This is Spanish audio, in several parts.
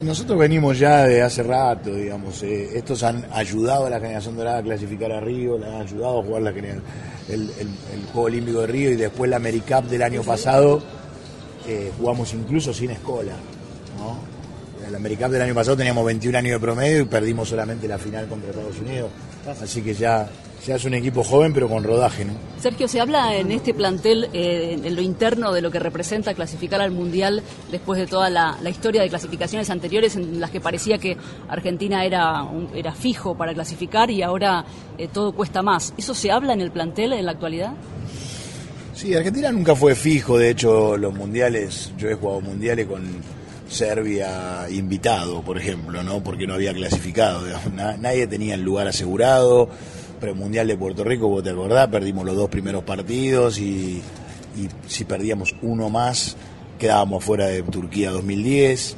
Nosotros venimos ya de hace rato, digamos, eh, estos han ayudado a la generación dorada a clasificar a Río, le han ayudado a jugar la, el, Juego Olímpico de Río y después la AmeriCup del año pasado jugamos incluso sin escola. ¿no? En la AmeriCup del año pasado teníamos 21 años de promedio y perdimos solamente la final contra Estados Unidos, así que ya se hace un equipo joven pero con rodaje. ¿no? Sergio, se habla en este plantel, eh, en lo interno, de lo que representa clasificar al Mundial después de toda la, historia de clasificaciones anteriores en las que parecía que Argentina era, era fijo para clasificar y ahora eh, todo cuesta más. ¿Eso se habla en el plantel en la actualidad? Sí, Argentina nunca fue fijo, de hecho los mundiales, yo he jugado mundiales con Serbia invitado, por ejemplo, ¿no? Porque no había clasificado, nadie tenía el lugar asegurado premundial de Puerto Rico, vos te acordás, perdimos los dos primeros partidos y, si perdíamos uno más quedábamos fuera de Turquía 2010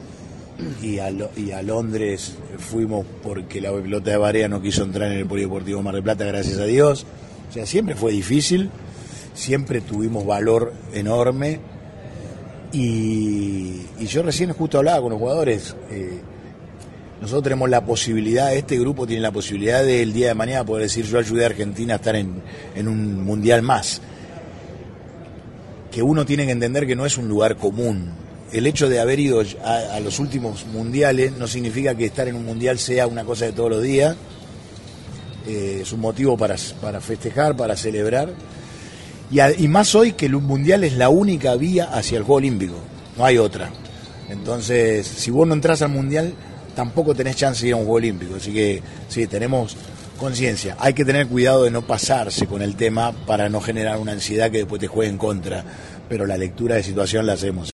y a, y a Londres fuimos porque la pelota de Barea no quiso entrar en el Polideportivo Mar del Plata, gracias a Dios. O sea, siempre fue difícil, siempre tuvimos valor enorme y, yo recién justo hablaba con los jugadores. Eh, nosotros tenemos la posibilidad, este grupo tiene la posibilidad del día de mañana poder decir yo ayudé a Argentina a estar en, un mundial más. Que uno tiene que entender que no es un lugar común. El hecho de haber ido a, los últimos mundiales no significa que estar en un mundial sea una cosa de todos los días. Eh, es un motivo para festejar, para celebrar. Y, más hoy que el mundial es la única vía hacia el Juego Olímpico. No hay otra. Entonces, si vos no entras al mundial, tampoco tenés chance de ir a un Juego Olímpico. Así que sí, tenemos conciencia. Hay que tener cuidado de no pasarse con el tema para no generar una ansiedad que después te juegue en contra. Pero la lectura de situación la hacemos.